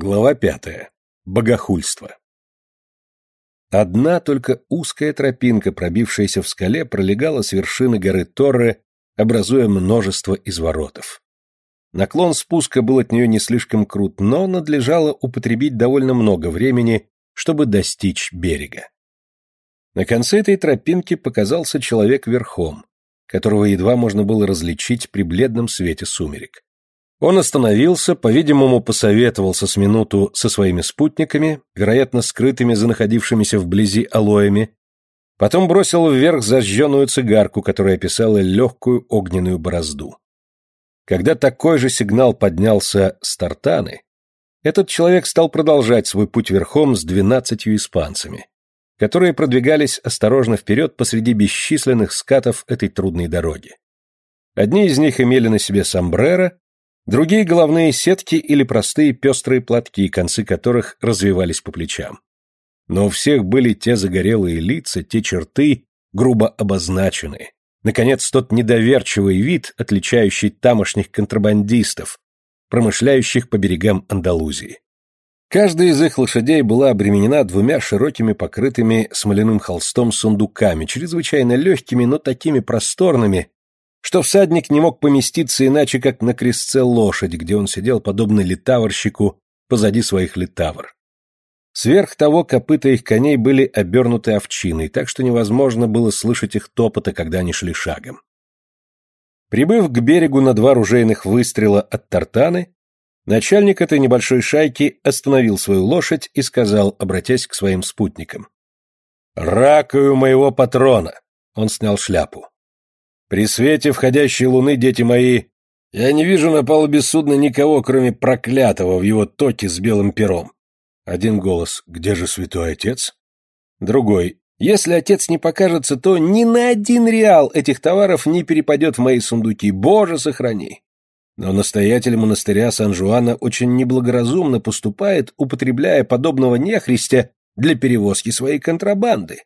Глава пятая. Богохульство. Одна только узкая тропинка, пробившаяся в скале, пролегала с вершины горы Торре, образуя множество изворотов. Наклон спуска был от нее не слишком крут, но надлежало употребить довольно много времени, чтобы достичь берега. На конце этой тропинки показался человек верхом, которого едва можно было различить при бледном свете сумерек. Он остановился, по-видимому, посоветовался с минуту со своими спутниками, вероятно, скрытыми за находившимися вблизи алоями, потом бросил вверх зажженную цигарку, которая описала легкую огненную борозду. Когда такой же сигнал поднялся с тартаны, этот человек стал продолжать свой путь верхом с двенадцатью испанцами, которые продвигались осторожно вперед посреди бесчисленных скатов этой трудной дороги. Одни из них имели на себе сомбреро, Другие головные сетки или простые пестрые платки, концы которых развивались по плечам. Но у всех были те загорелые лица, те черты, грубо обозначенные. Наконец, тот недоверчивый вид, отличающий тамошних контрабандистов, промышляющих по берегам Андалузии. Каждая из их лошадей была обременена двумя широкими покрытыми смоляным холстом сундуками, чрезвычайно легкими, но такими просторными, что всадник не мог поместиться иначе, как на крестце лошади, где он сидел подобно литаврщику позади своих литавр. Сверх того, копыта их коней были обернуты овчиной, так что невозможно было слышать их топота, когда они шли шагом. Прибыв к берегу на два ружейных выстрела от тартаны, начальник этой небольшой шайки остановил свою лошадь и сказал, обратясь к своим спутникам. «Ракаю моего патрона!» Он снял шляпу. При свете входящей луны, дети мои, я не вижу на палубе судна никого, кроме проклятого в его токе с белым пером. Один голос «Где же святой отец?» Другой «Если отец не покажется, то ни на один реал этих товаров не перепадет в мои сундуки. Боже, сохрани!» Но настоятель монастыря Сан-Жуана очень неблагоразумно поступает, употребляя подобного нехристя для перевозки своей контрабанды.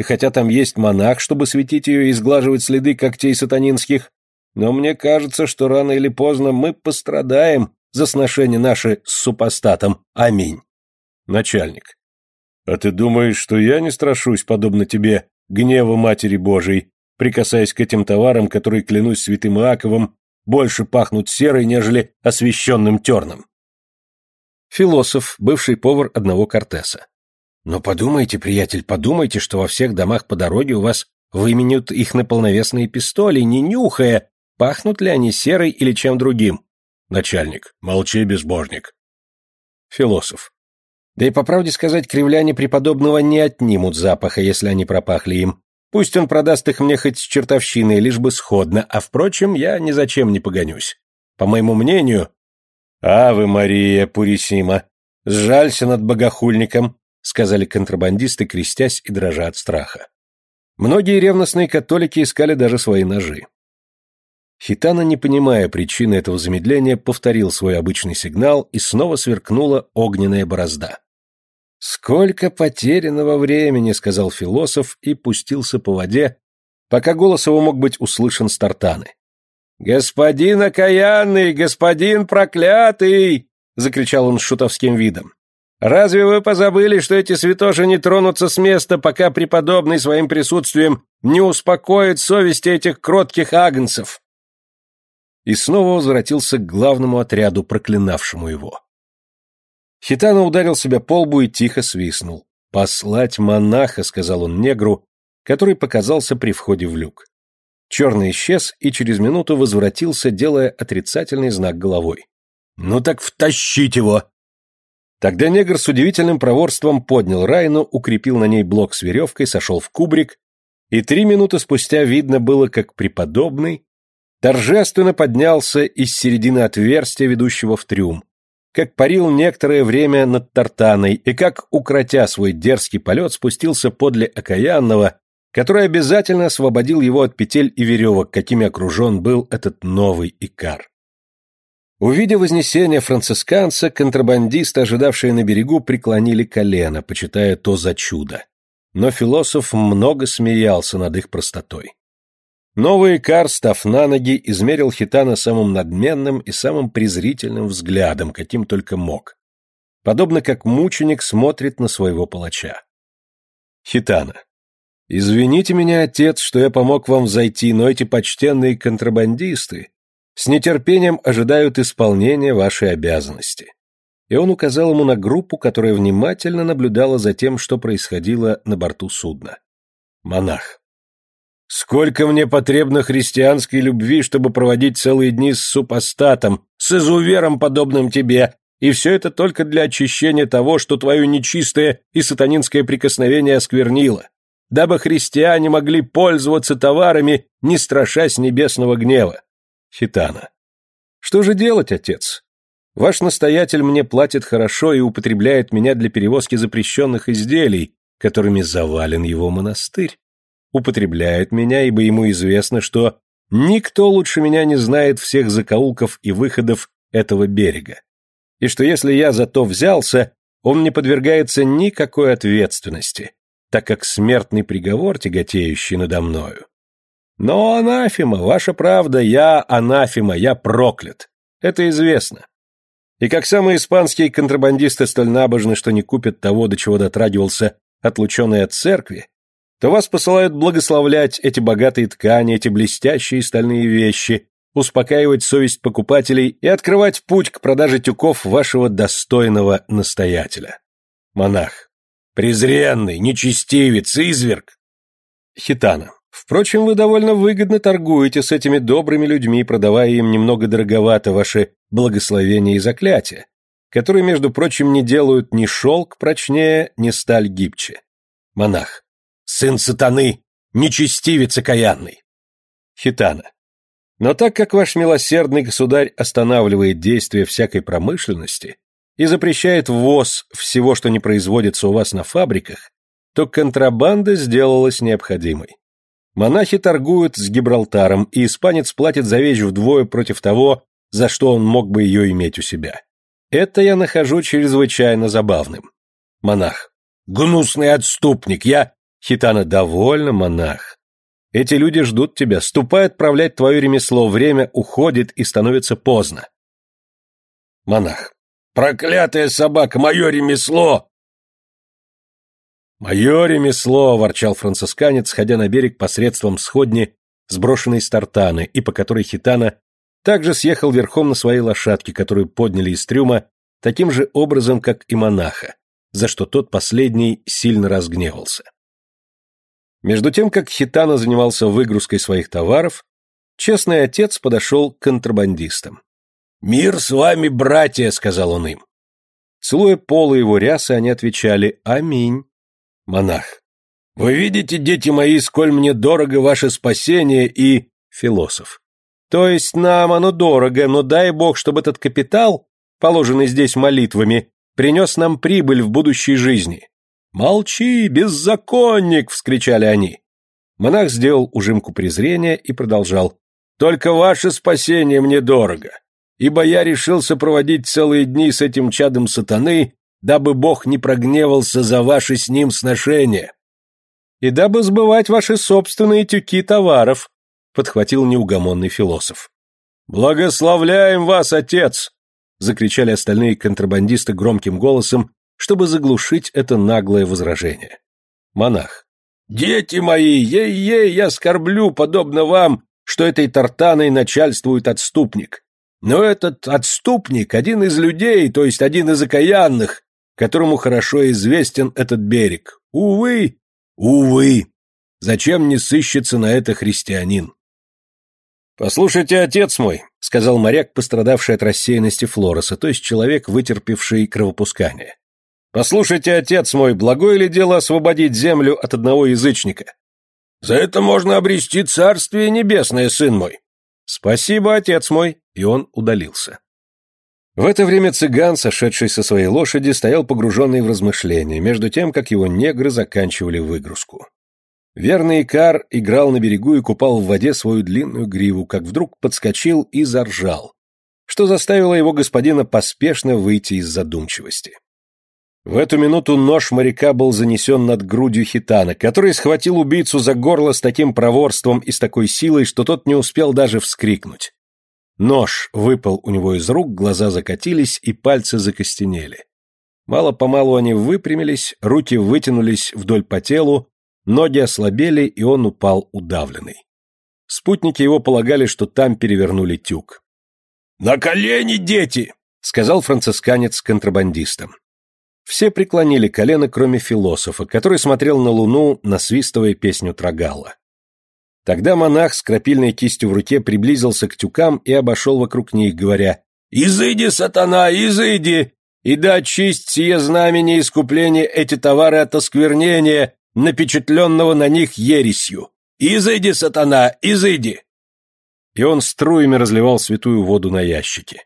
И хотя там есть монах, чтобы светить ее и сглаживать следы когтей сатанинских, но мне кажется, что рано или поздно мы пострадаем за сношение наши с супостатом. Аминь. Начальник. А ты думаешь, что я не страшусь, подобно тебе, гнева Матери Божией, прикасаясь к этим товарам, которые, клянусь святым Иаковом, больше пахнут серой, нежели освященным терном? Философ, бывший повар одного Кортеса. Но подумайте, приятель, подумайте, что во всех домах по дороге у вас выменют их на полновесные пистоли, не нюхая, пахнут ли они серой или чем другим. Начальник. Молчи, безбожник. Философ. Да и по правде сказать, кривляне преподобного не отнимут запаха, если они пропахли им. Пусть он продаст их мне хоть с чертовщиной, лишь бы сходно, а, впрочем, я ни зачем не погонюсь. По моему мнению... Авы Мария Пурисима, сжалься над богохульником, — сказали контрабандисты, крестясь и дрожа от страха. Многие ревностные католики искали даже свои ножи. Хитана, не понимая причины этого замедления, повторил свой обычный сигнал, и снова сверкнула огненная борозда. «Сколько потерянного времени!» — сказал философ и пустился по воде, пока голос его мог быть услышан с тартаны. «Господин окаянный! Господин проклятый!» — закричал он с шутовским видом. Разве вы позабыли, что эти святоши не тронутся с места, пока преподобный своим присутствием не успокоит совести этих кротких агнцев?» И снова возвратился к главному отряду, проклинавшему его. Хитана ударил себя по лбу и тихо свистнул. «Послать монаха», — сказал он негру, который показался при входе в люк. Черный исчез и через минуту возвратился, делая отрицательный знак головой. «Ну так втащить его!» Тогда негр с удивительным проворством поднял Райну, укрепил на ней блок с веревкой, сошел в кубрик, и три минуты спустя видно было, как преподобный торжественно поднялся из середины отверстия, ведущего в трюм, как парил некоторое время над Тартаной и как, укротя свой дерзкий полет, спустился подле окаянного, который обязательно освободил его от петель и веревок, какими окружен был этот новый Икар. Увидев вознесение францисканца, контрабандисты, ожидавшие на берегу, преклонили колено, почитая то за чудо. Но философ много смеялся над их простотой. Новый Икар, став на ноги, измерил Хитана самым надменным и самым презрительным взглядом, каким только мог. подобно как мученик смотрит на своего палача. Хитана. «Извините меня, отец, что я помог вам зайти, но эти почтенные контрабандисты с нетерпением ожидают исполнения вашей обязанности». И он указал ему на группу, которая внимательно наблюдала за тем, что происходило на борту судна. Монах. «Сколько мне потребно христианской любви, чтобы проводить целые дни с супостатом, с изувером, подобным тебе, и все это только для очищения того, что твое нечистое и сатанинское прикосновение осквернило дабы христиане могли пользоваться товарами, не страшась небесного гнева. Хитана. Что же делать, отец? Ваш настоятель мне платит хорошо и употребляет меня для перевозки запрещенных изделий, которыми завален его монастырь. Употребляет меня, ибо ему известно, что никто лучше меня не знает всех закоулков и выходов этого берега. И что если я за то взялся, он не подвергается никакой ответственности, так как смертный приговор, тяготеющий надо мною. Но, анафима, ваша правда, я анафима, я проклят. Это известно. И как самые испанские контрабандисты столь набожны, что не купят того, до чего дотрагивался отлученный от церкви, то вас посылают благословлять эти богатые ткани, эти блестящие стальные вещи, успокаивать совесть покупателей и открывать путь к продаже тюков вашего достойного настоятеля. Монах. Презренный, нечестивец, изверг. Хитана. Впрочем, вы довольно выгодно торгуете с этими добрыми людьми, продавая им немного дороговато ваши благословения и заклятия, которые, между прочим, не делают ни шелк прочнее, ни сталь гибче. Монах. Сын сатаны, нечестивец окаянный. Хитана. Но так как ваш милосердный государь останавливает действие всякой промышленности, и запрещает ввоз всего, что не производится у вас на фабриках, то контрабанда сделалась необходимой. Монахи торгуют с Гибралтаром, и испанец платит за вещь вдвое против того, за что он мог бы ее иметь у себя. Это я нахожу чрезвычайно забавным. Монах. Гнусный отступник, я... Хитана, довольно, монах. Эти люди ждут тебя, ступай отправлять твое ремесло, время уходит и становится поздно. Монах. Проклятая собака, мое ремесло!» «Мое ремесло!» — ворчал францисканец, ходя на берег посредством сходни, сброшенной с тартаны, и по которой Хитана также съехал верхом на своей лошадке, которую подняли из трюма таким же образом, как и монаха, за что тот последний сильно разгневался. Между тем, как Хитана занимался выгрузкой своих товаров, честный отец подошел к контрабандистам. «Мир с вами, братья!» — сказал он им. Целуя полы его рясы, они отвечали «Аминь». Монах. «Вы видите, дети мои, сколь мне дорого ваше спасение и...» Философ. «То есть нам оно дорого, но дай Бог, чтобы этот капитал, положенный здесь молитвами, принес нам прибыль в будущей жизни». «Молчи, беззаконник!» — вскричали они. Монах сделал ужимку презрения и продолжал. «Только ваше спасение мне дорого ибо я решился проводить целые дни с этим чадом сатаны, дабы Бог не прогневался за ваши с ним сношения. И дабы сбывать ваши собственные тюки товаров, подхватил неугомонный философ. Благословляем вас, отец! закричали остальные контрабандисты громким голосом, чтобы заглушить это наглое возражение. Монах. «Дети мои, ей-ей, я скорблю, подобно вам, что этой тартаной начальствует отступник. Но этот отступник – один из людей, то есть один из окаянных, которому хорошо известен этот берег. Увы, увы, зачем не сыщется на это христианин? «Послушайте, отец мой», — сказал моряк, пострадавший от рассеянности Флореса, то есть человек, вытерпевший кровопускание. «Послушайте, отец мой, благое ли дело освободить землю от одного язычника? За это можно обрести царствие небесное, сын мой». «Спасибо, отец мой», и он удалился. В это время цыган, сошедший со своей лошади, стоял погруженный в размышления, между тем, как его негры заканчивали выгрузку. Верный Икар играл на берегу и купал в воде свою длинную гриву, как вдруг подскочил и заржал, что заставило его господина поспешно выйти из задумчивости. В эту минуту нож моряка был занесен над грудью хитана, который схватил убийцу за горло с таким проворством и с такой силой, что тот не успел даже вскрикнуть. Нож выпал у него из рук, глаза закатились и пальцы закостенели. Мало-помалу они выпрямились, руки вытянулись вдоль по телу, ноги ослабели, и он упал удавленный. Спутники его полагали, что там перевернули тюк. «На колени, дети!» — сказал францисканец с контрабандистом. Все преклонили колено, кроме философа, который смотрел на луну, насвистывая песню Трагала. Тогда монах с крапильной кистью в руке приблизился к тюкам и обошел вокруг них, говоря «Изыди, сатана, изыди! И да чисть сие знамение искупления эти товары от осквернения, напечатленного на них ересью! Изыди, сатана, изыди!» И он струями разливал святую воду на ящики.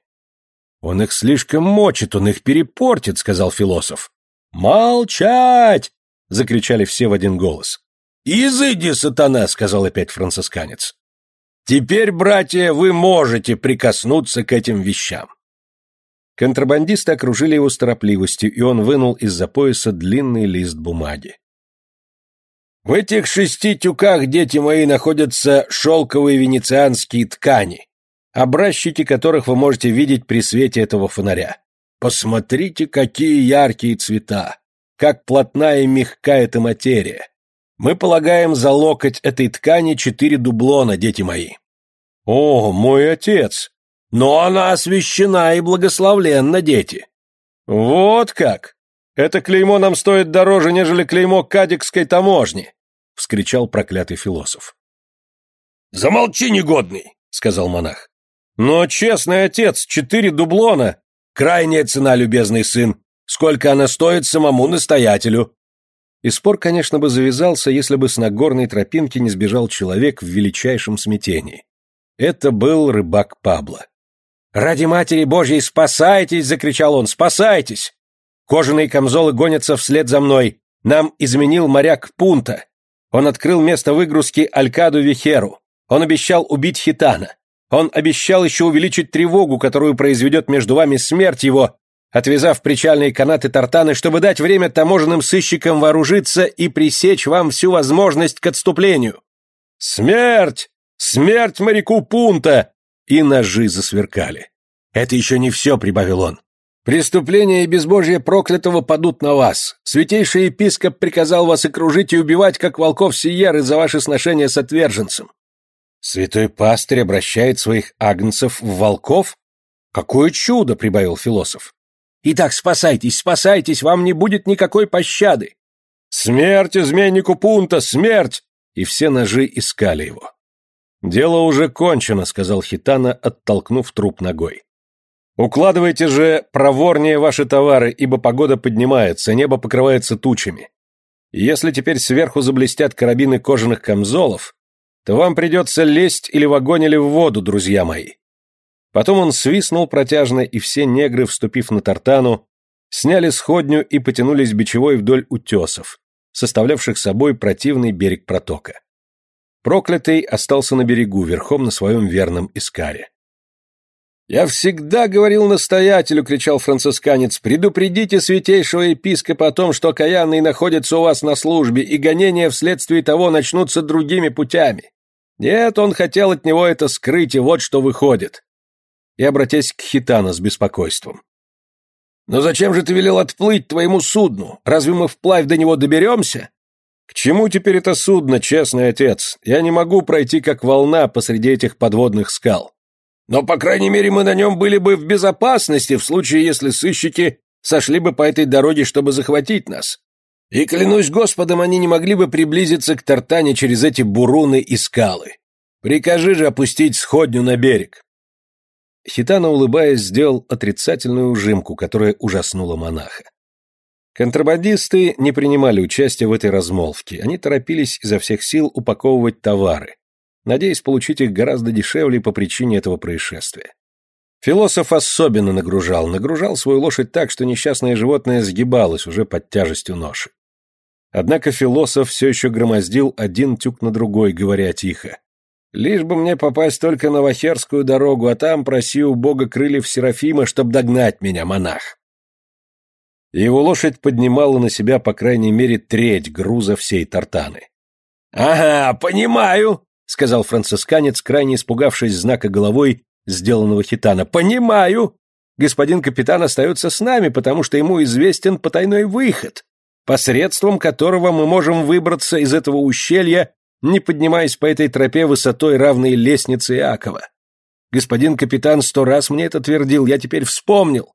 «Он их слишком мочит, он их перепортит», — сказал философ. «Молчать!» — закричали все в один голос. «Изыди, сатана!» — сказал опять францисканец. «Теперь, братья, вы можете прикоснуться к этим вещам». Контрабандисты окружили его с торопливостью, и он вынул из-за пояса длинный лист бумаги. В этих шести тюках, дети мои, находятся шелковые венецианские ткани, образчики которых вы можете видеть при свете этого фонаря. Посмотрите, какие яркие цвета, как плотная и мягка эта материя. Мы полагаем за локоть этой ткани четыре дублона, дети мои. О, мой отец! Но она освящена и благословленна, дети. Вот как! Это клеймо нам стоит дороже, нежели клеймо кадикской таможни, вскричал проклятый философ. Замолчи, негодный, сказал монах. Но, честный отец, четыре дублона. Крайняя цена, любезный сын. Сколько она стоит самому настоятелю? И спор, конечно, бы завязался, если бы с Нагорной тропинки не сбежал человек в величайшем смятении. Это был рыбак Пабло. «Ради матери Божьей, спасайтесь!» — закричал он. «Спасайтесь! Кожаные камзолы гонятся вслед за мной. Нам изменил моряк Пунта. Он открыл место выгрузки Алькаду Вихеру. Он обещал убить Хитана. Он обещал еще увеличить тревогу, которую произведет между вами смерть его, отвязав причальные канаты тартаны, чтобы дать время таможенным сыщикам вооружиться и пресечь вам всю возможность к отступлению. Смерть! Смерть моряку Пунта! И ножи засверкали. Это еще не все, прибавил он. Преступления и безбожие проклятого падут на вас. Святейший епископ приказал вас окружить и убивать, как волков Сиеры, за ваши сношения с отверженцем. Святой пастырь обращает своих агнцев в волков? Какое чудо, прибавил философ. Итак, спасайтесь, спасайтесь, вам не будет никакой пощады. Смерть изменнику Пунта, смерть! И все ножи искали его. Дело уже кончено, сказал Хитана, оттолкнув труп ногой. Укладывайте же проворнее ваши товары, ибо погода поднимается, небо покрывается тучами. если теперь сверху заблестят карабины кожаных камзолов, то вам придется лезть или в огонь, или в воду, друзья мои. Потом он свистнул протяжно, и все негры, вступив на тартану, сняли сходню и потянулись бичевой вдоль утесов, составлявших собой противный берег протока. Проклятый остался на берегу, верхом на своем верном искаре. «Я всегда говорил настоятелю», — кричал францисканец, — «предупредите святейшего епископа о том, что окаянный находится у вас на службе, и гонения вследствие того начнутся другими путями. Нет, он хотел от него это скрыть, и вот что выходит. И обратясь к Хитана с беспокойством. «Но зачем же ты велел отплыть твоему судну? Разве мы вплавь до него доберемся?» «К чему теперь это судно, честный отец? Я не могу пройти как волна посреди этих подводных скал. Но, по крайней мере, мы на нем были бы в безопасности в случае, если сыщики сошли бы по этой дороге, чтобы захватить нас. И, клянусь Господом, они не могли бы приблизиться к Тартане через эти буруны и скалы. Прикажи же опустить сходню на берег. Хитана, улыбаясь, сделал отрицательную ужимку, которая ужаснула монаха. Контрабандисты не принимали участия в этой размолвке, они торопились изо всех сил упаковывать товары, надеясь получить их гораздо дешевле по причине этого происшествия. Философ особенно нагружал, нагружал свою лошадь так, что несчастное животное сгибалось уже под тяжестью ноши. Однако философ все еще громоздил один тюк на другой, говоря тихо. «Лишь бы мне попасть только на Вахерскую дорогу, а там проси у бога крыльев Серафима, чтоб догнать меня, монах». Его лошадь поднимала на себя по крайней мере треть груза всей тартаны. «Ага, понимаю», — сказал францисканец, крайне испугавшись знака головой, сделанного хитана. «Понимаю! господин капитан остается с нами, потому что ему известен потайной выход, посредством которого мы можем выбраться из этого ущелья, не поднимаясь по этой тропе высотой, равной лестнице Иакова. Господин капитан сто раз мне это твердил, я теперь вспомнил.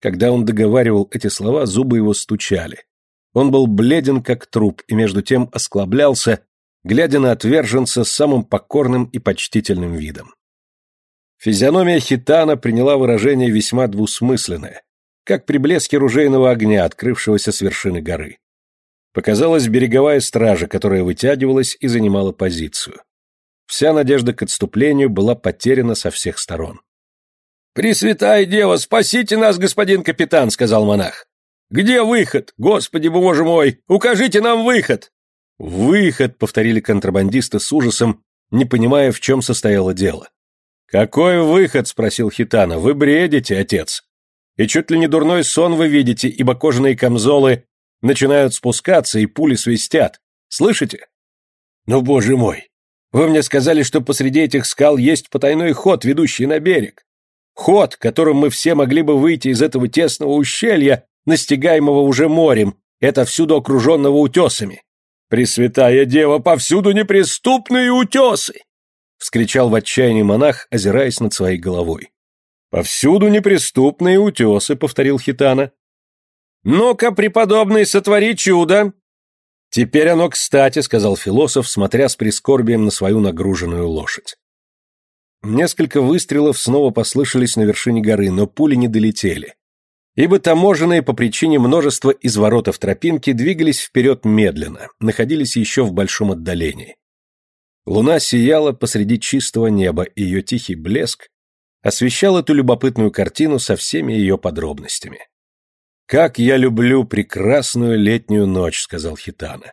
Когда он договаривал эти слова, зубы его стучали. Он был бледен, как труп, и между тем осклаблялся, глядя на отверженца с самым покорным и почтительным видом. Физиономия Хитана приняла выражение весьма двусмысленное, как при блеске ружейного огня, открывшегося с вершины горы. Показалась береговая стража, которая вытягивалась и занимала позицию. Вся надежда к отступлению была потеряна со всех сторон. «Пресвятая Дева, спасите нас, господин капитан!» — сказал монах. «Где выход? Господи, боже мой! Укажите нам выход!» «Выход!» — повторили контрабандисты с ужасом, не понимая, в чем состояло дело. «Какой выход?» — спросил Хитана. «Вы бредите, отец. И чуть ли не дурной сон вы видите, ибо кожаные камзолы начинают спускаться и пули свистят. Слышите? Ну, боже мой! Вы мне сказали, что посреди этих скал есть потайной ход, ведущий на берег. Ход, которым мы все могли бы выйти из этого тесного ущелья, настигаемого уже морем, это всюду окруженного утесами. Пресвятая Дева, повсюду неприступные утесы! вскричал в отчаянии монах, озираясь над своей головой. «Повсюду неприступные утесы», — повторил Хитана. «Ну-ка, преподобный, сотвори чудо!» «Теперь оно кстати», — сказал философ, смотря с прискорбием на свою нагруженную лошадь. Несколько выстрелов снова послышались на вершине горы, но пули не долетели. Ибо таможенные по причине множества изворотов тропинки двигались вперед медленно, находились еще в большом отдалении. Луна сияла посреди чистого неба, и ее тихий блеск освещал эту любопытную картину со всеми ее подробностями. «Как я люблю прекрасную летнюю ночь», — сказал Хитана.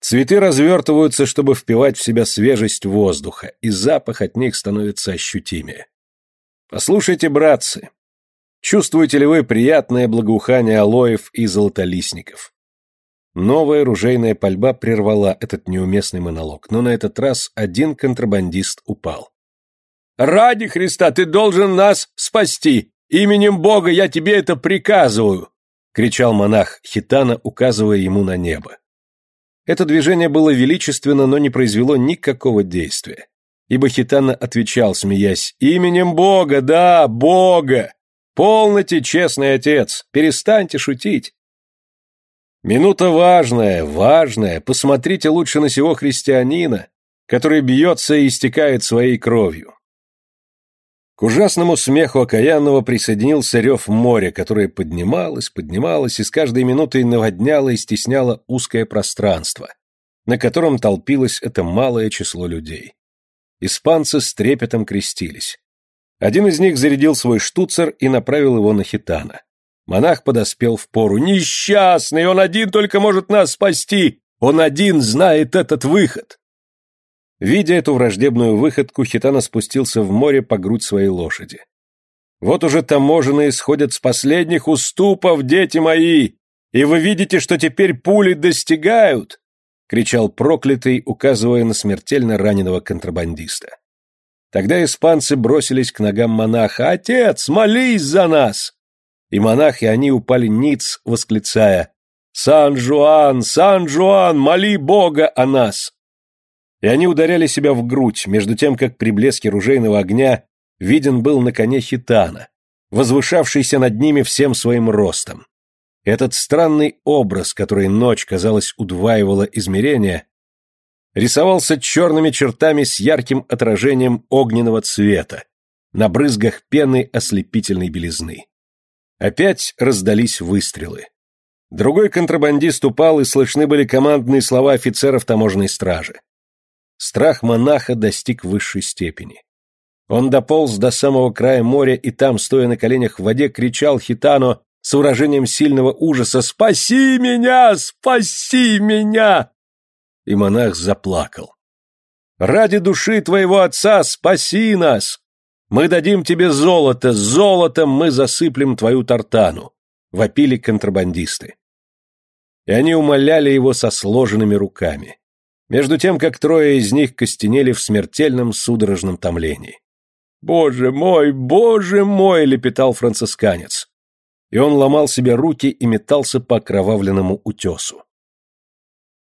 Цветы развертываются, чтобы впивать в себя свежесть воздуха, и запах от них становится ощутимее. Послушайте, братцы, чувствуете ли вы приятное благоухание алоев и золотолистников? Новая ружейная пальба прервала этот неуместный монолог, но на этот раз один контрабандист упал. «Ради Христа, ты должен нас спасти! Именем Бога я тебе это приказываю!» — кричал монах Хитана, указывая ему на небо. Это движение было величественно, но не произвело никакого действия. Ибо Хитана отвечал, смеясь, «Именем Бога, да, Бога! Полноте, честный отец, перестаньте шутить. Минута важная, важная, посмотрите лучше на сего христианина, который бьется и истекает своей кровью. К ужасному смеху окаянного присоединился рев моря, которое поднималось, поднималось и с каждой минутой наводняло и стесняло узкое пространство, на котором толпилось это малое число людей. Испанцы с трепетом крестились. Один из них зарядил свой штуцер и направил его на Хитана. Монах подоспел в пору. «Несчастный! Он один только может нас спасти! Он один знает этот выход!» Видя эту враждебную выходку, Хитана спустился в море по грудь своей лошади. «Вот уже таможенные сходят с последних уступов, дети мои! И вы видите, что теперь пули достигают!» — кричал проклятый, указывая на смертельно раненого контрабандиста. Тогда испанцы бросились к ногам монаха. «Отец, молись за нас!» и монахи они упали ниц, восклицая «Сан-Жуан! Сан-Жуан! Моли Бога о нас!» И они ударяли себя в грудь, между тем, как при блеске ружейного огня виден был на коне хитана, возвышавшийся над ними всем своим ростом. Этот странный образ, который ночь, казалось, удваивала измерения, рисовался черными чертами с ярким отражением огненного цвета, на брызгах пены ослепительной белизны. Опять раздались выстрелы. Другой контрабандист упал, и слышны были командные слова офицеров таможенной стражи. Страх монаха достиг высшей степени. Он дополз до самого края моря и там, стоя на коленях в воде, кричал Хитано с выражением сильного ужаса «Спаси меня! Спаси меня!» И монах заплакал. «Ради души твоего отца спаси нас! Мы дадим тебе золото, золотом мы засыплем твою тартану, вопили контрабандисты. И они умоляли его со сложенными руками, между тем, как трое из них костенели в смертельном судорожном томлении. Боже мой, боже мой!» — лепетал францисканец. И он ломал себе руки и метался по окровавленному утесу.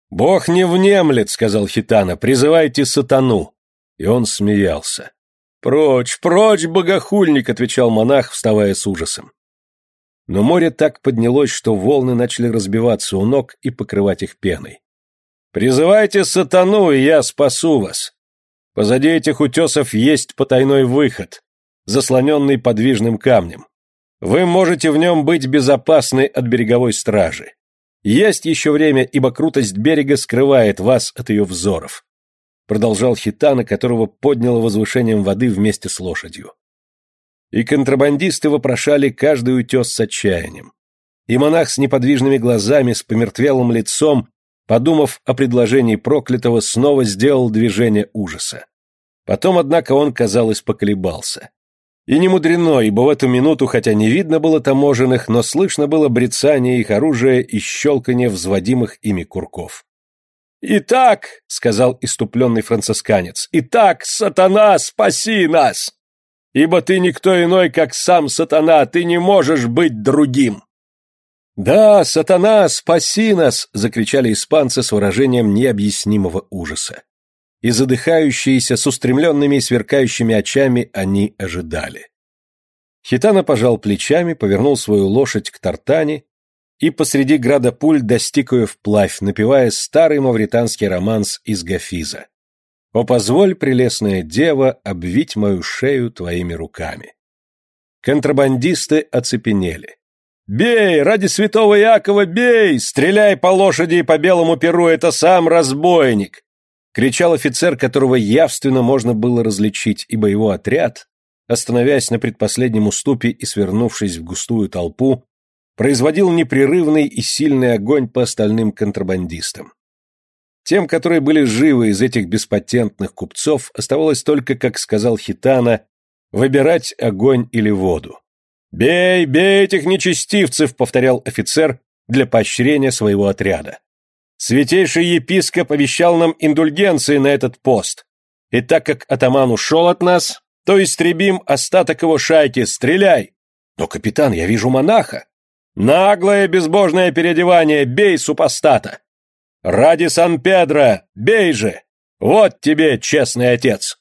«Бог не внемлет», — сказал Хитана, — «призывайте сатану». И он смеялся. «Прочь, прочь, богохульник!» — отвечал монах, вставая с ужасом. Но море так поднялось, что волны начали разбиваться у ног и покрывать их пеной. «Призывайте сатану, и я спасу вас. Позади этих утесов есть потайной выход, заслоненный подвижным камнем. Вы можете в нем быть безопасны от береговой стражи. Есть еще время, ибо крутость берега скрывает вас от ее взоров продолжал Хитана, которого подняло возвышением воды вместе с лошадью. И контрабандисты вопрошали каждый утес с отчаянием. И монах с неподвижными глазами, с помертвелым лицом, подумав о предложении проклятого, снова сделал движение ужаса. Потом, однако, он, казалось, поколебался. И не мудрено, ибо в эту минуту, хотя не видно было таможенных, но слышно было брецание их оружия и щелканье взводимых ими курков. «Итак», — сказал иступленный францисканец, — «итак, сатана, спаси нас! Ибо ты никто иной, как сам сатана, ты не можешь быть другим!» «Да, сатана, спаси нас!» — закричали испанцы с выражением необъяснимого ужаса. И задыхающиеся, с устремленными и сверкающими очами, они ожидали. Хитана пожал плечами, повернул свою лошадь к Тартане и посреди града пуль достиг ее вплавь, напевая старый мавританский романс из Гафиза. «О, позволь, прелестная дева, обвить мою шею твоими руками». Контрабандисты оцепенели. «Бей! Ради святого Якова бей! Стреляй по лошади и по белому перу, это сам разбойник!» Кричал офицер, которого явственно можно было различить, ибо его отряд, остановясь на предпоследнем уступе и свернувшись в густую толпу, производил непрерывный и сильный огонь по остальным контрабандистам. Тем, которые были живы из этих беспатентных купцов, оставалось только, как сказал Хитана, выбирать огонь или воду. «Бей, бей этих нечестивцев!» — повторял офицер для поощрения своего отряда. Святейший епископ обещал нам индульгенции на этот пост, и так как атаман ушел от нас, то истребим остаток его шайки, стреляй! Но, капитан, я вижу монаха. Наглое безбожное переодевание, бей супостата! Ради Сан-Педро, бей же! Вот тебе, честный отец!»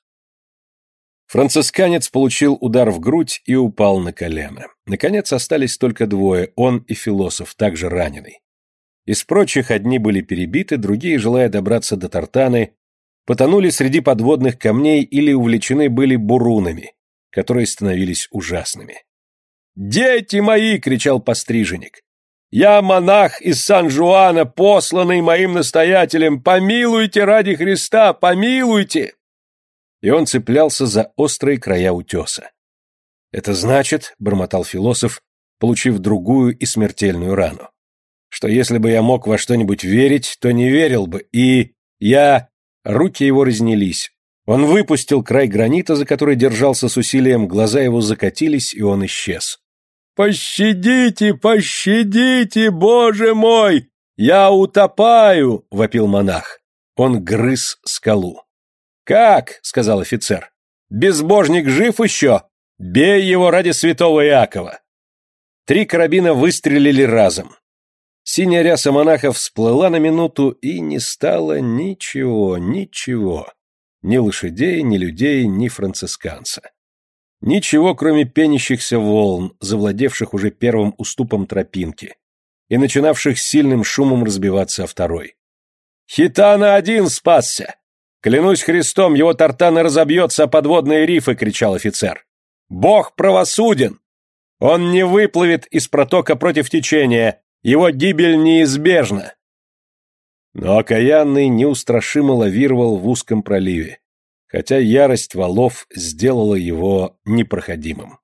Францисканец получил удар в грудь и упал на колено. Наконец остались только двое, он и философ, также раненый. Из прочих одни были перебиты, другие, желая добраться до Тартаны, потонули среди подводных камней или увлечены были бурунами, которые становились ужасными. «Дети мои!» — кричал постриженник. «Я монах из Сан-Жуана, посланный моим настоятелем! Помилуйте ради Христа! Помилуйте!» И он цеплялся за острые края утеса. «Это значит, — бормотал философ, получив другую и смертельную рану, — что если бы я мог во что-нибудь верить, то не верил бы, и я...» Руки его разнялись. Он выпустил край гранита, за который держался с усилием, глаза его закатились, и он исчез. «Пощадите, пощадите, боже мой! Я утопаю!» — вопил монах. Он грыз скалу. «Как?» — сказал офицер. «Безбожник жив еще? Бей его ради святого Иакова!» Три карабина выстрелили разом. Синяя ряса монаха всплыла на минуту, и не стало ничего, ничего. Ни лошадей, ни людей, ни францисканца. Ничего, кроме пенящихся волн, завладевших уже первым уступом тропинки и начинавших сильным шумом разбиваться о второй. «Хитана один спасся! Клянусь Христом, его тартаны разобьется о подводные рифы!» — кричал офицер. «Бог правосуден! Он не выплывет из протока против течения, его гибель неизбежна!» Но окаянный неустрашимо лавировал в узком проливе хотя ярость валов сделала его непроходимым.